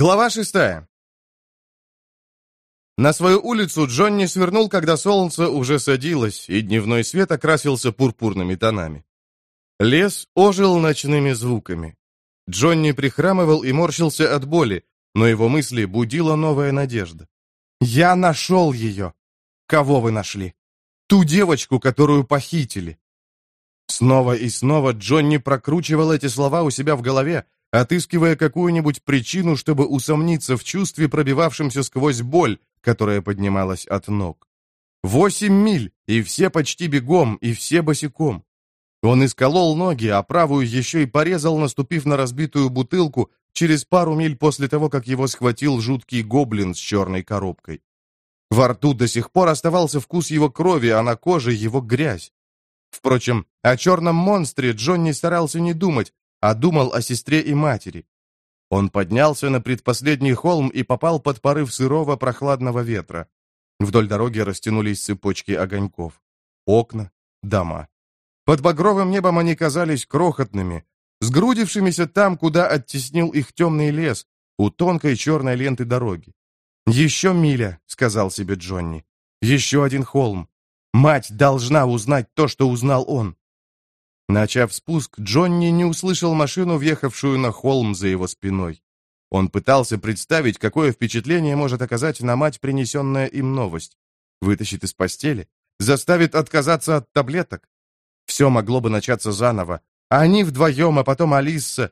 Глава шестая. На свою улицу Джонни свернул, когда солнце уже садилось, и дневной свет окрасился пурпурными тонами. Лес ожил ночными звуками. Джонни прихрамывал и морщился от боли, но его мысли будила новая надежда. «Я нашел ее!» «Кого вы нашли?» «Ту девочку, которую похитили!» Снова и снова Джонни прокручивал эти слова у себя в голове, отыскивая какую-нибудь причину, чтобы усомниться в чувстве, пробивавшемся сквозь боль, которая поднималась от ног. Восемь миль, и все почти бегом, и все босиком. Он исколол ноги, а правую еще и порезал, наступив на разбитую бутылку, через пару миль после того, как его схватил жуткий гоблин с черной коробкой. Во рту до сих пор оставался вкус его крови, а на коже его грязь. Впрочем, о черном монстре Джонни старался не думать, а думал о сестре и матери. Он поднялся на предпоследний холм и попал под порыв сырого прохладного ветра. Вдоль дороги растянулись цепочки огоньков. Окна, дома. Под багровым небом они казались крохотными, сгрудившимися там, куда оттеснил их темный лес, у тонкой черной ленты дороги. «Еще миля», — сказал себе Джонни. «Еще один холм. Мать должна узнать то, что узнал он». Начав спуск, Джонни не услышал машину, въехавшую на холм за его спиной. Он пытался представить, какое впечатление может оказать на мать принесенная им новость. Вытащит из постели? Заставит отказаться от таблеток? Все могло бы начаться заново. Они вдвоем, а потом Алиса.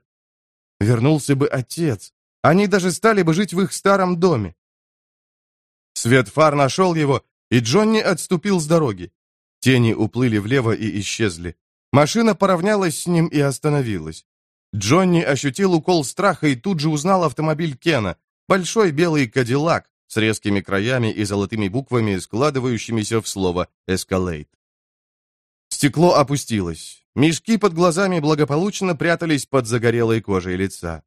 Вернулся бы отец. Они даже стали бы жить в их старом доме. Свет фар нашел его, и Джонни отступил с дороги. Тени уплыли влево и исчезли. Машина поравнялась с ним и остановилась. Джонни ощутил укол страха и тут же узнал автомобиль Кена, большой белый кадиллак с резкими краями и золотыми буквами, складывающимися в слово «эскалейт». Стекло опустилось. Мешки под глазами благополучно прятались под загорелой кожей лица.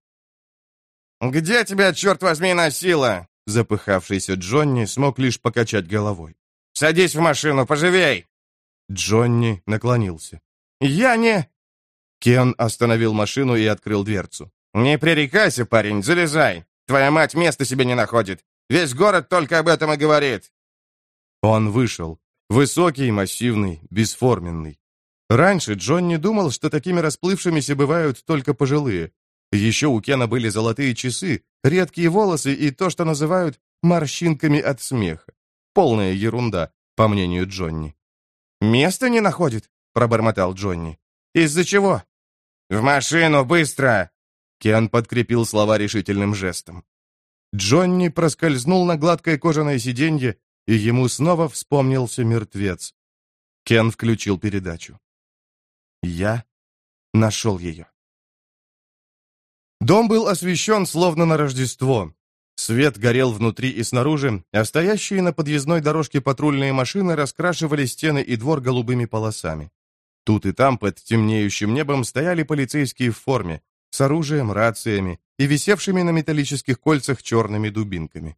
«Где тебя, черт возьми, носило?» Запыхавшийся Джонни смог лишь покачать головой. «Садись в машину, поживей!» Джонни наклонился. «Я не...» Кен остановил машину и открыл дверцу. «Не пререкайся, парень, залезай. Твоя мать места себе не находит. Весь город только об этом и говорит». Он вышел. Высокий, массивный, бесформенный. Раньше Джонни думал, что такими расплывшимися бывают только пожилые. Еще у Кена были золотые часы, редкие волосы и то, что называют морщинками от смеха. Полная ерунда, по мнению Джонни. «Места не находит?» — пробормотал Джонни. «Из-за чего?» «В машину, быстро!» Кен подкрепил слова решительным жестом. Джонни проскользнул на гладкое кожаное сиденье, и ему снова вспомнился мертвец. Кен включил передачу. «Я нашел ее». Дом был освещен словно на Рождество. Свет горел внутри и снаружи, а стоящие на подъездной дорожке патрульные машины раскрашивали стены и двор голубыми полосами. Тут и там под темнеющим небом стояли полицейские в форме, с оружием, рациями и висевшими на металлических кольцах черными дубинками.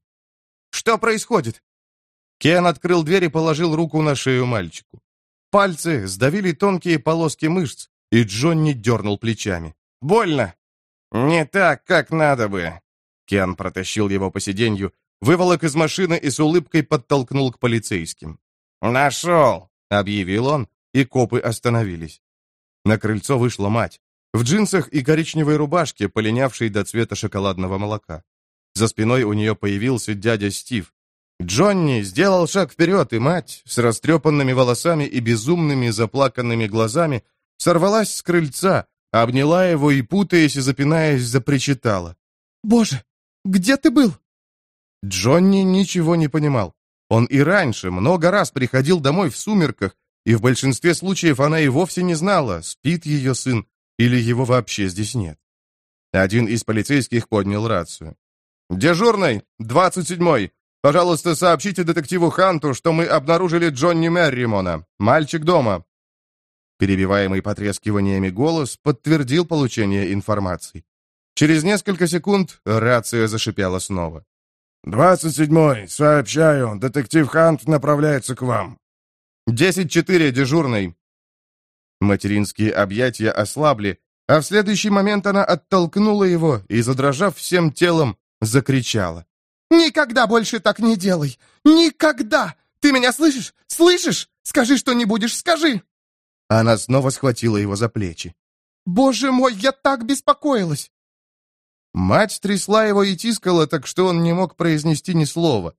«Что происходит?» Кен открыл дверь и положил руку на шею мальчику. Пальцы сдавили тонкие полоски мышц, и Джонни дернул плечами. «Больно!» «Не так, как надо бы!» Кен протащил его по сиденью, выволок из машины и с улыбкой подтолкнул к полицейским. «Нашел!» — объявил он, и копы остановились. На крыльцо вышла мать, в джинсах и коричневой рубашке, полинявшей до цвета шоколадного молока. За спиной у нее появился дядя Стив. Джонни сделал шаг вперед, и мать, с растрепанными волосами и безумными заплаканными глазами, сорвалась с крыльца, обняла его и, путаясь и запинаясь, запричитала. «Боже, где ты был?» Джонни ничего не понимал. Он и раньше много раз приходил домой в сумерках, и в большинстве случаев она и вовсе не знала, спит ее сын или его вообще здесь нет. Один из полицейских поднял рацию. «Дежурный, 27-й, пожалуйста, сообщите детективу Ханту, что мы обнаружили Джонни Мерримона. Мальчик дома перебиваемый потрескиваниями голос, подтвердил получение информации. Через несколько секунд рация зашипела снова. «Двадцать седьмой, сообщаю, детектив Хант направляется к вам». «Десять четыре, дежурный». Материнские объятия ослабли, а в следующий момент она оттолкнула его и, задрожав всем телом, закричала. «Никогда больше так не делай! Никогда! Ты меня слышишь? Слышишь? Скажи, что не будешь, скажи!» Она снова схватила его за плечи. «Боже мой, я так беспокоилась!» Мать трясла его и тискала, так что он не мог произнести ни слова.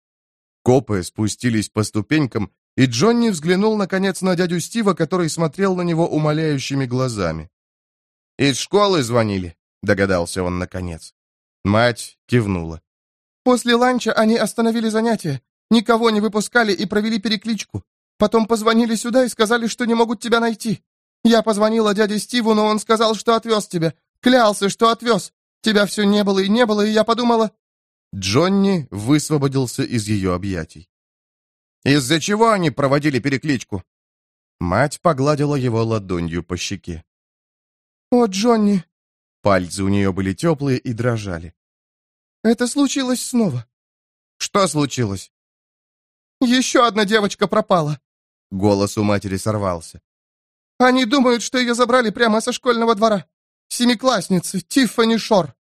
Копы спустились по ступенькам, и Джонни взглянул, наконец, на дядю Стива, который смотрел на него умоляющими глазами. «Из школы звонили», — догадался он наконец. Мать кивнула. «После ланча они остановили занятия, никого не выпускали и провели перекличку. Потом позвонили сюда и сказали, что не могут тебя найти. Я позвонила дяде Стиву, но он сказал, что отвез тебя. Клялся, что отвез. Тебя все не было и не было, и я подумала...» Джонни высвободился из ее объятий. «Из-за чего они проводили перекличку?» Мать погладила его ладонью по щеке. «О, Джонни!» Пальцы у нее были теплые и дрожали. «Это случилось снова». «Что случилось?» «Еще одна девочка пропала». Голос у матери сорвался. «Они думают, что ее забрали прямо со школьного двора. Семиклассницы, Тиффани Шор».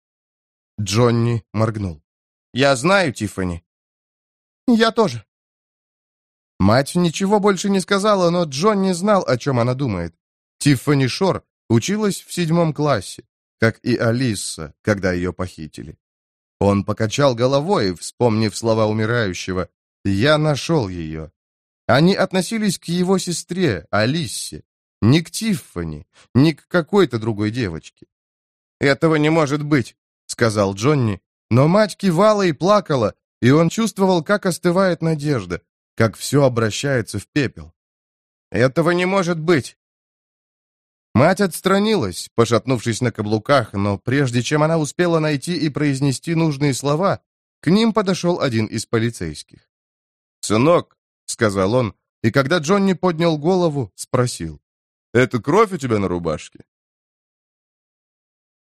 Джонни моргнул. «Я знаю Тиффани». «Я тоже». Мать ничего больше не сказала, но Джонни знал, о чем она думает. Тиффани Шор училась в седьмом классе, как и Алиса, когда ее похитили. Он покачал головой, вспомнив слова умирающего «Я нашел ее». Они относились к его сестре, Алисе, не к Тиффани, не к какой-то другой девочке. «Этого не может быть», — сказал Джонни, но мать кивала и плакала, и он чувствовал, как остывает надежда, как все обращается в пепел. «Этого не может быть!» Мать отстранилась, пошатнувшись на каблуках, но прежде чем она успела найти и произнести нужные слова, к ним подошел один из полицейских. «Сынок», — сказал он, и когда Джонни поднял голову, спросил, «Это кровь у тебя на рубашке?